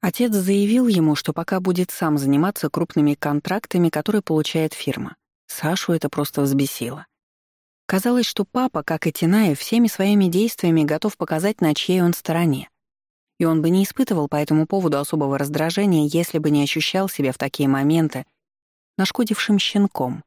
Отец заявил ему, что пока будет сам заниматься крупными контрактами, которые получает фирма. Сашу это просто взбесило. Казалось, что папа, как и Тинаев, всеми своими действиями готов показать, на чьей он стороне. И он бы не испытывал по этому поводу особого раздражения, если бы не ощущал себя в такие моменты нашкодившим щенком,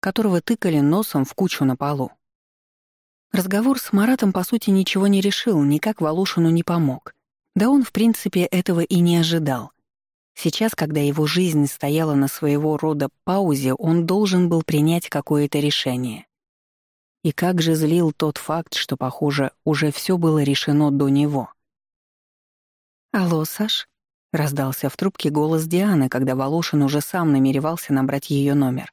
которого тыкали носом в кучу на полу. Разговор с Маратом, по сути, ничего не решил, никак Волошину не помог. Да он, в принципе, этого и не ожидал. Сейчас, когда его жизнь стояла на своего рода паузе, он должен был принять какое-то решение. И как же злил тот факт, что, похоже, уже все было решено до него. «Алло, Саш?» — раздался в трубке голос Дианы, когда Волошин уже сам намеревался набрать ее номер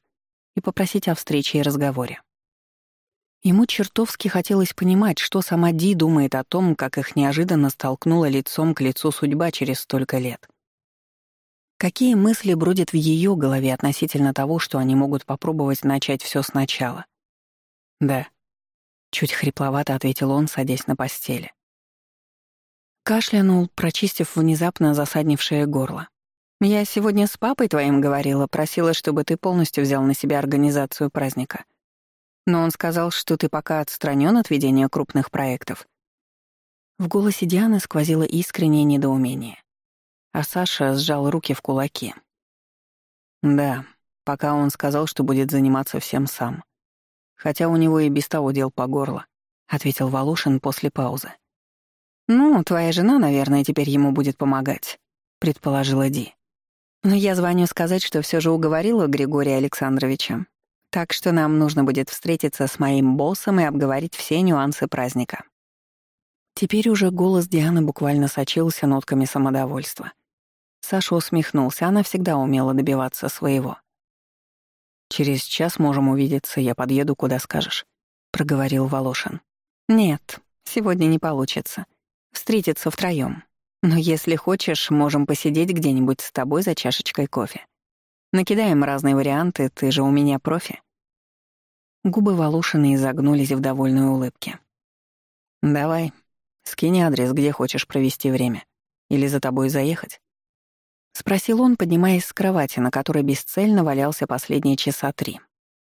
и попросить о встрече и разговоре. Ему чертовски хотелось понимать, что сама Ди думает о том, как их неожиданно столкнула лицом к лицу судьба через столько лет. Какие мысли бродят в ее голове относительно того, что они могут попробовать начать все сначала? «Да», — чуть хрипловато ответил он, садясь на постели. Кашлянул, прочистив внезапно засаднившее горло. «Я сегодня с папой твоим говорила, просила, чтобы ты полностью взял на себя организацию праздника. Но он сказал, что ты пока отстранен от ведения крупных проектов». В голосе Дианы сквозило искреннее недоумение. А Саша сжал руки в кулаки. «Да, пока он сказал, что будет заниматься всем сам. Хотя у него и без того дел по горло», — ответил Волошин после паузы. «Ну, твоя жена, наверное, теперь ему будет помогать», — предположила Ди. «Но я звоню сказать, что все же уговорила Григория Александровича. Так что нам нужно будет встретиться с моим боссом и обговорить все нюансы праздника». Теперь уже голос Дианы буквально сочился нотками самодовольства. Саша усмехнулся, она всегда умела добиваться своего. «Через час можем увидеться, я подъеду, куда скажешь», — проговорил Волошин. «Нет, сегодня не получится встретиться втроём. Но если хочешь, можем посидеть где-нибудь с тобой за чашечкой кофе. Накидаем разные варианты, ты же у меня профи». Губы Волошины изогнулись в довольной улыбке. «Давай, скинь адрес, где хочешь провести время. Или за тобой заехать?» Спросил он, поднимаясь с кровати, на которой бесцельно валялся последние часа три.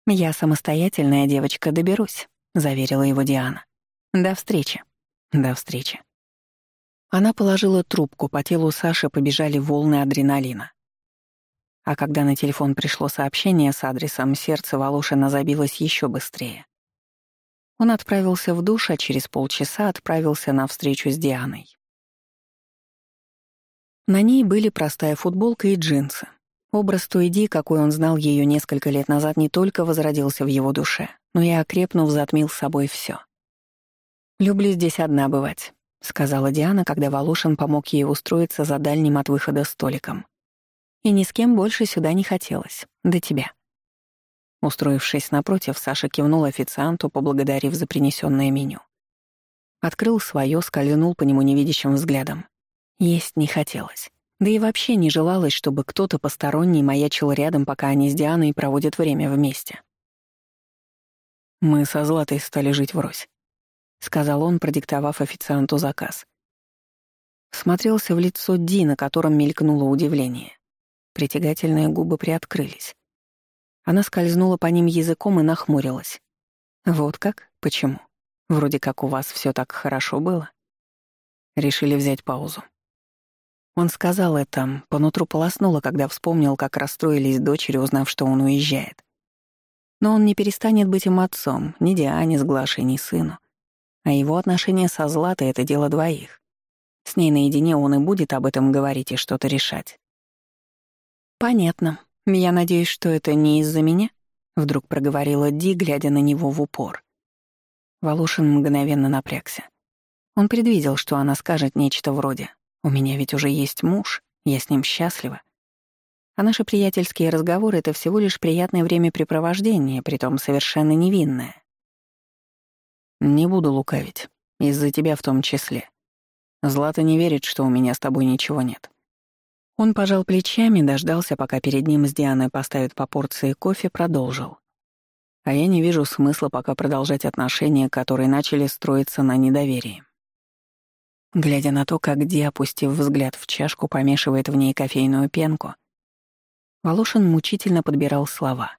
«Я самостоятельная девочка, доберусь», — заверила его Диана. «До встречи». «До встречи». Она положила трубку, по телу Саши побежали волны адреналина. А когда на телефон пришло сообщение с адресом, сердце Волошина забилось еще быстрее. Он отправился в душ, а через полчаса отправился на встречу с Дианой. На ней были простая футболка и джинсы. Образ той Ди, какой он знал ее несколько лет назад, не только возродился в его душе, но и окрепнув, затмил с собой все. «Люблю здесь одна бывать. — сказала Диана, когда Волошин помог ей устроиться за дальним от выхода столиком. «И ни с кем больше сюда не хотелось. До тебя». Устроившись напротив, Саша кивнул официанту, поблагодарив за принесенное меню. Открыл свое, скользнул по нему невидящим взглядом. Есть не хотелось. Да и вообще не желалось, чтобы кто-то посторонний маячил рядом, пока они с Дианой проводят время вместе. Мы со Златой стали жить врозь. — сказал он, продиктовав официанту заказ. Смотрелся в лицо Ди, на котором мелькнуло удивление. Притягательные губы приоткрылись. Она скользнула по ним языком и нахмурилась. «Вот как? Почему? Вроде как у вас все так хорошо было». Решили взять паузу. Он сказал это, понутру полоснуло, когда вспомнил, как расстроились дочери, узнав, что он уезжает. Но он не перестанет быть им отцом, ни Диане с Глашей, ни сыну. А его отношения со Златой — это дело двоих. С ней наедине он и будет об этом говорить и что-то решать. «Понятно. Я надеюсь, что это не из-за меня?» — вдруг проговорила Ди, глядя на него в упор. Волошин мгновенно напрягся. Он предвидел, что она скажет нечто вроде «У меня ведь уже есть муж, я с ним счастлива». А наши приятельские разговоры — это всего лишь приятное времяпрепровождение, притом совершенно невинное. Не буду лукавить. Из-за тебя в том числе. Злата не верит, что у меня с тобой ничего нет. Он пожал плечами, дождался, пока перед ним с Дианой поставят по порции кофе, продолжил. А я не вижу смысла пока продолжать отношения, которые начали строиться на недоверии. Глядя на то, как Ди, опустив взгляд в чашку, помешивает в ней кофейную пенку, Волошин мучительно подбирал слова.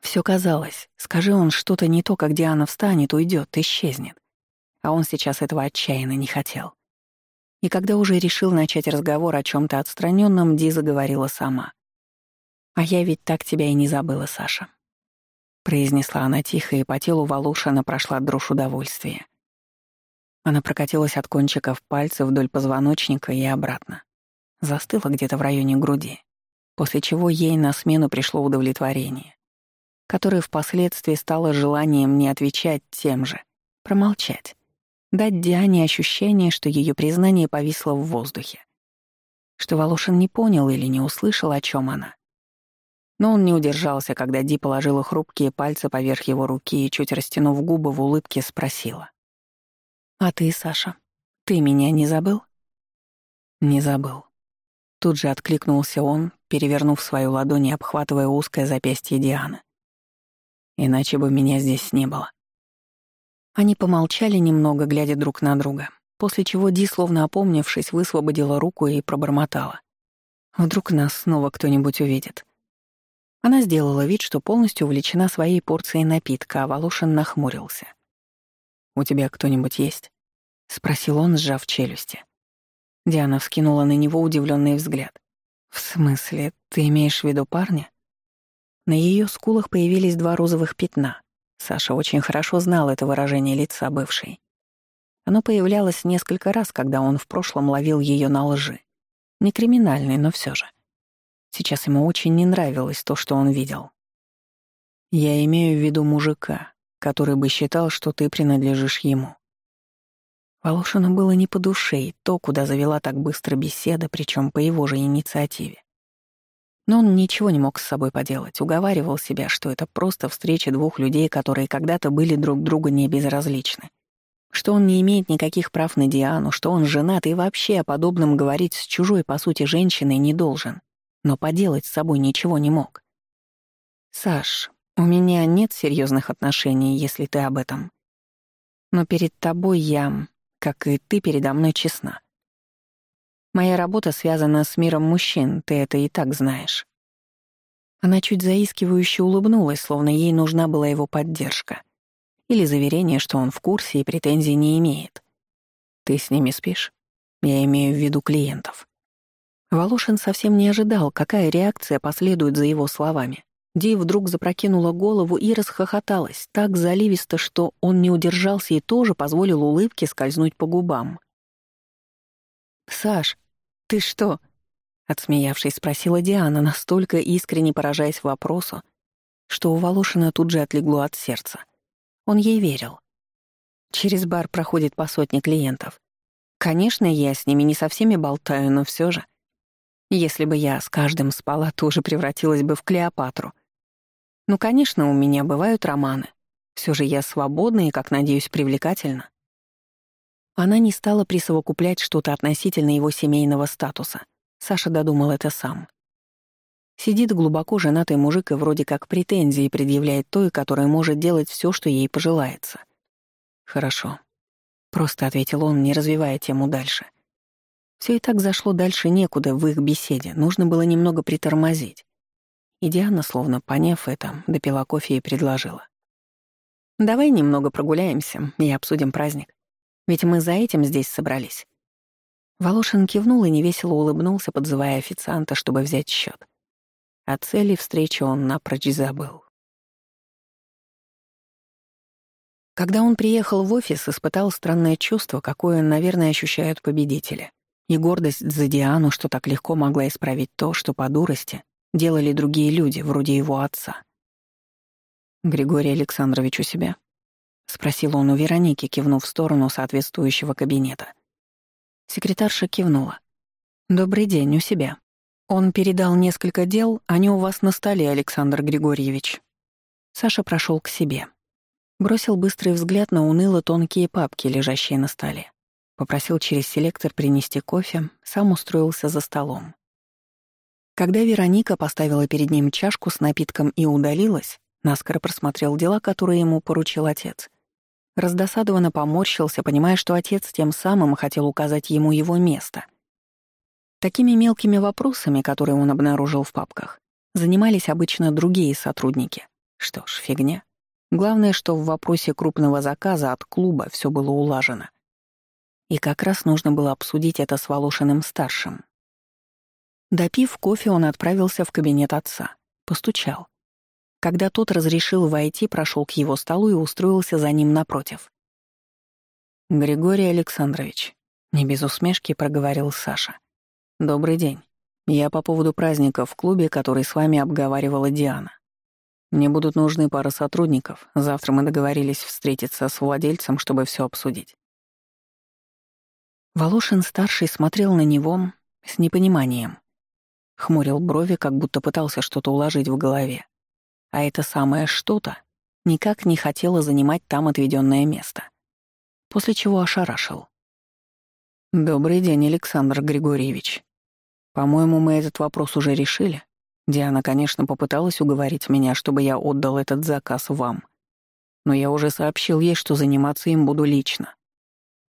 Все казалось, скажи он что-то не то, как Диана встанет, уйдет, исчезнет. А он сейчас этого отчаянно не хотел. И когда уже решил начать разговор о чем то отстраненном, Ди заговорила сама. «А я ведь так тебя и не забыла, Саша», — произнесла она тихо, и по телу Волошина прошла дрожь удовольствия. Она прокатилась от кончиков пальцев вдоль позвоночника и обратно. Застыла где-то в районе груди, после чего ей на смену пришло удовлетворение, которое впоследствии стало желанием не отвечать тем же, промолчать, дать Диане ощущение, что ее признание повисло в воздухе, что Волошин не понял или не услышал, о чем она. Но он не удержался, когда Ди положила хрупкие пальцы поверх его руки и, чуть растянув губы в улыбке, спросила. «А ты, Саша, ты меня не забыл?» «Не забыл». Тут же откликнулся он, перевернув свою ладонь и обхватывая узкое запястье Дианы. «Иначе бы меня здесь не было». Они помолчали немного, глядя друг на друга, после чего Ди, словно опомнившись, высвободила руку и пробормотала. «Вдруг нас снова кто-нибудь увидит?» Она сделала вид, что полностью увлечена своей порцией напитка, а Волошин нахмурился. «У тебя кто-нибудь есть?» — спросил он, сжав челюсти. Диана вскинула на него удивленный взгляд. «В смысле, ты имеешь в виду парня?» На ее скулах появились два розовых пятна. Саша очень хорошо знал это выражение лица бывшей. Оно появлялось несколько раз, когда он в прошлом ловил ее на лжи. Не криминальный, но все же. Сейчас ему очень не нравилось то, что он видел. «Я имею в виду мужика, который бы считал, что ты принадлежишь ему», Волошину было не по душе и то, куда завела так быстро беседа, причем по его же инициативе. Но он ничего не мог с собой поделать, уговаривал себя, что это просто встреча двух людей, которые когда-то были друг другу не безразличны. Что он не имеет никаких прав на Диану, что он женат и вообще о подобном говорить с чужой, по сути, женщиной не должен. Но поделать с собой ничего не мог. «Саш, у меня нет серьезных отношений, если ты об этом. Но перед тобой я как и ты передо мной честна. Моя работа связана с миром мужчин, ты это и так знаешь». Она чуть заискивающе улыбнулась, словно ей нужна была его поддержка. Или заверение, что он в курсе и претензий не имеет. «Ты с ними спишь?» Я имею в виду клиентов. Волошин совсем не ожидал, какая реакция последует за его словами. Ди вдруг запрокинула голову и расхохоталась, так заливисто, что он не удержался и тоже позволил улыбке скользнуть по губам. «Саш, ты что?» — отсмеявшись, спросила Диана, настолько искренне поражаясь вопросу, что у Волошина тут же отлегло от сердца. Он ей верил. Через бар проходит по сотне клиентов. Конечно, я с ними не со всеми болтаю, но все же. Если бы я с каждым спала, тоже превратилась бы в Клеопатру — ну, конечно, у меня бывают романы. Все же я свободна и, как надеюсь, привлекательна. Она не стала присовокуплять что-то относительно его семейного статуса. Саша додумал это сам. Сидит глубоко женатый мужик и вроде как претензии предъявляет той, которая может делать все, что ей пожелается. «Хорошо», — просто ответил он, не развивая тему дальше. Все и так зашло дальше некуда в их беседе, нужно было немного притормозить. И Диана, словно поняв это, допила кофе и предложила. «Давай немного прогуляемся и обсудим праздник. Ведь мы за этим здесь собрались». Волошин кивнул и невесело улыбнулся, подзывая официанта, чтобы взять счет. О цели встречи он напрочь забыл. Когда он приехал в офис, испытал странное чувство, какое, наверное, ощущают победители. И гордость за Диану, что так легко могла исправить то, что по дурости делали другие люди, вроде его отца. «Григорий Александрович у себя?» — спросил он у Вероники, кивнув в сторону соответствующего кабинета. Секретарша кивнула. «Добрый день, у себя. Он передал несколько дел, они у вас на столе, Александр Григорьевич». Саша прошел к себе. Бросил быстрый взгляд на уныло тонкие папки, лежащие на столе. Попросил через селектор принести кофе, сам устроился за столом. Когда Вероника поставила перед ним чашку с напитком и удалилась, наскоро просмотрел дела, которые ему поручил отец. Раздосадованно поморщился, понимая, что отец тем самым хотел указать ему его место. Такими мелкими вопросами, которые он обнаружил в папках, занимались обычно другие сотрудники. Что ж, фигня. Главное, что в вопросе крупного заказа от клуба все было улажено. И как раз нужно было обсудить это с Волошиным-старшим. Допив кофе, он отправился в кабинет отца. Постучал. Когда тот разрешил войти, прошел к его столу и устроился за ним напротив. «Григорий Александрович», — не без усмешки проговорил Саша. «Добрый день. Я по поводу праздника в клубе, который с вами обговаривала Диана. Мне будут нужны пара сотрудников. Завтра мы договорились встретиться с владельцем, чтобы все обсудить». Волошин-старший смотрел на него с непониманием. Хмурил брови, как будто пытался что-то уложить в голове. А это самое что-то никак не хотело занимать там отведенное место. После чего ошарашил. «Добрый день, Александр Григорьевич. По-моему, мы этот вопрос уже решили. Диана, конечно, попыталась уговорить меня, чтобы я отдал этот заказ вам. Но я уже сообщил ей, что заниматься им буду лично.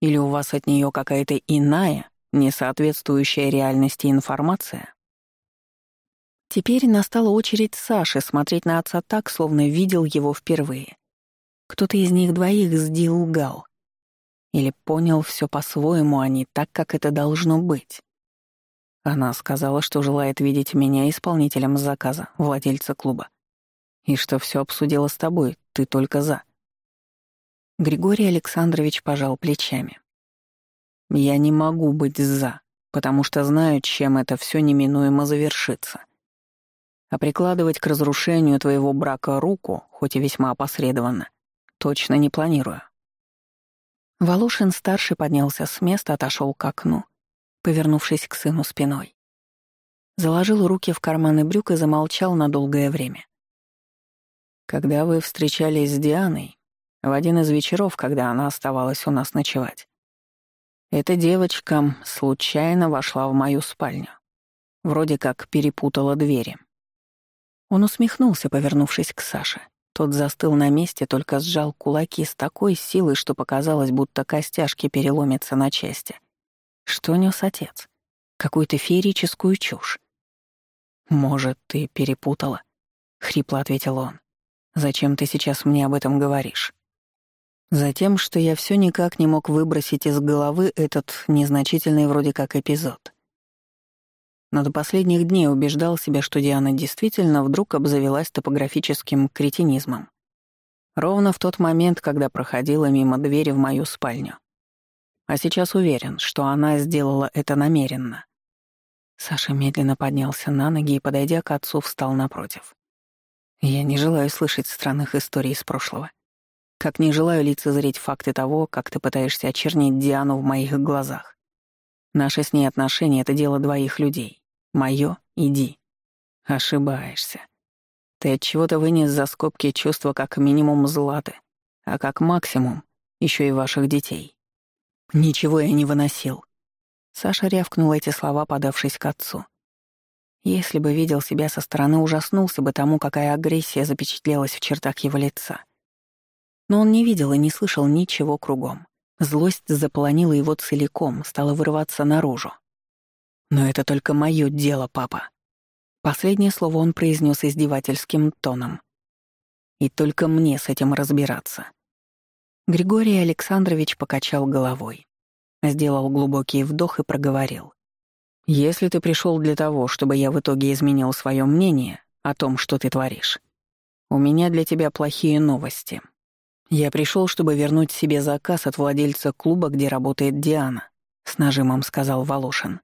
Или у вас от нее какая-то иная, не соответствующая реальности информация?» Теперь настала очередь Саши смотреть на отца так, словно видел его впервые. Кто-то из них двоих сдилгал. Или понял все по-своему, а не так, как это должно быть. Она сказала, что желает видеть меня исполнителем заказа, владельца клуба. И что все обсудила с тобой, ты только за. Григорий Александрович пожал плечами. Я не могу быть за, потому что знаю, чем это все неминуемо завершится. А прикладывать к разрушению твоего брака руку, хоть и весьма опосредованно, точно не планирую. Волошин-старший поднялся с места, отошел к окну, повернувшись к сыну спиной. Заложил руки в карманы брюк и замолчал на долгое время. Когда вы встречались с Дианой, в один из вечеров, когда она оставалась у нас ночевать, эта девочка случайно вошла в мою спальню. Вроде как перепутала двери. Он усмехнулся, повернувшись к Саше. Тот застыл на месте, только сжал кулаки с такой силой, что показалось, будто костяшки переломятся на части. Что нес отец? Какую-то феерическую чушь. «Может, ты перепутала?» — хрипло ответил он. «Зачем ты сейчас мне об этом говоришь?» Затем, что я все никак не мог выбросить из головы этот незначительный вроде как эпизод но до последних дней убеждал себя, что Диана действительно вдруг обзавелась топографическим кретинизмом. Ровно в тот момент, когда проходила мимо двери в мою спальню. А сейчас уверен, что она сделала это намеренно. Саша медленно поднялся на ноги и, подойдя к отцу, встал напротив. Я не желаю слышать странных историй из прошлого. Как не желаю лицезреть факты того, как ты пытаешься очернить Диану в моих глазах. Наши с ней отношения — это дело двоих людей. Моё — иди. Ошибаешься. Ты от чего-то вынес за скобки чувства как минимум златы, а как максимум еще и ваших детей. Ничего я не выносил. Саша рявкнул эти слова, подавшись к отцу. Если бы видел себя со стороны, ужаснулся бы тому, какая агрессия запечатлелась в чертах его лица. Но он не видел и не слышал ничего кругом. Злость заполонила его целиком, стала вырываться наружу. «Но это только мое дело, папа». Последнее слово он произнес издевательским тоном. «И только мне с этим разбираться». Григорий Александрович покачал головой, сделал глубокий вдох и проговорил. «Если ты пришел для того, чтобы я в итоге изменил свое мнение о том, что ты творишь, у меня для тебя плохие новости. «Я пришел, чтобы вернуть себе заказ от владельца клуба, где работает Диана», — с нажимом сказал Волошин.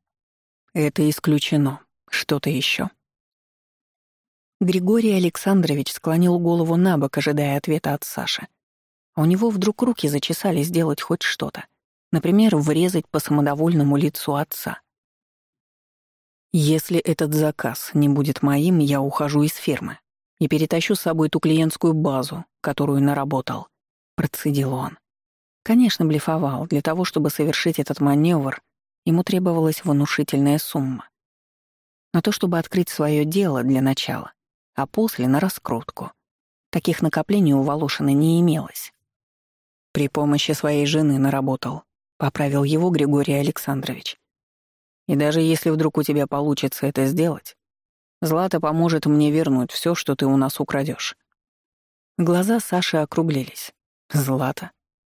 «Это исключено. Что-то еще?» Григорий Александрович склонил голову на бок, ожидая ответа от Саши. А у него вдруг руки зачесали сделать хоть что-то. Например, врезать по самодовольному лицу отца. «Если этот заказ не будет моим, я ухожу из фирмы и перетащу с собой ту клиентскую базу, которую наработал. — процедил он. Конечно, блефовал. Для того, чтобы совершить этот маневр, ему требовалась внушительная сумма. На то, чтобы открыть свое дело для начала, а после — на раскрутку. Таких накоплений у Волошина не имелось. При помощи своей жены наработал, поправил его Григорий Александрович. И даже если вдруг у тебя получится это сделать, Злата поможет мне вернуть все, что ты у нас украдешь. Глаза Саши округлились. Злата,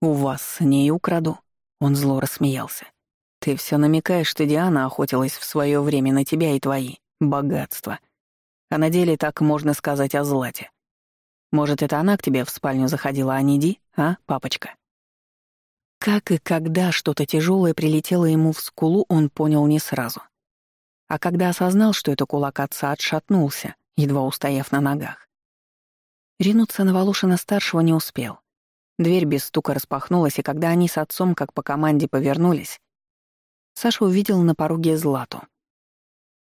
у вас с ней украду. Он зло рассмеялся. Ты все намекаешь, что Диана охотилась в свое время на тебя и твои богатства. А на деле так можно сказать о Злате. Может, это она к тебе в спальню заходила, а не Ди, а, папочка?» Как и когда что-то тяжелое прилетело ему в скулу, он понял не сразу. А когда осознал, что это кулак отца, отшатнулся, едва устояв на ногах. Ринуться на Волошина-старшего не успел. Дверь без стука распахнулась, и когда они с отцом, как по команде, повернулись, Саша увидел на пороге Злату.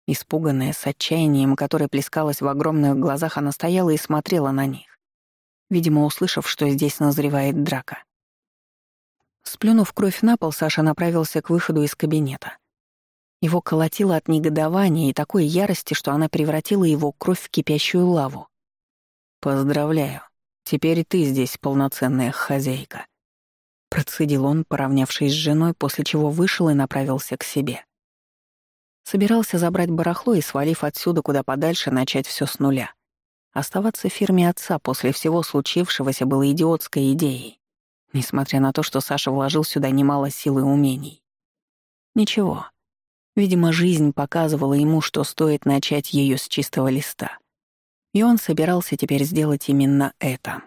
Испуганная, с отчаянием, которое плескалось в огромных глазах, она стояла и смотрела на них, видимо, услышав, что здесь назревает драка. Сплюнув кровь на пол, Саша направился к выходу из кабинета. Его колотило от негодования и такой ярости, что она превратила его кровь в кипящую лаву. «Поздравляю. Теперь ты здесь полноценная хозяйка», — процедил он, поравнявшись с женой, после чего вышел и направился к себе. Собирался забрать барахло и, свалив отсюда куда подальше, начать все с нуля. Оставаться в фирме отца после всего случившегося было идиотской идеей, несмотря на то, что Саша вложил сюда немало сил и умений. Ничего. Видимо, жизнь показывала ему, что стоит начать ее с чистого листа. И он собирался теперь сделать именно это.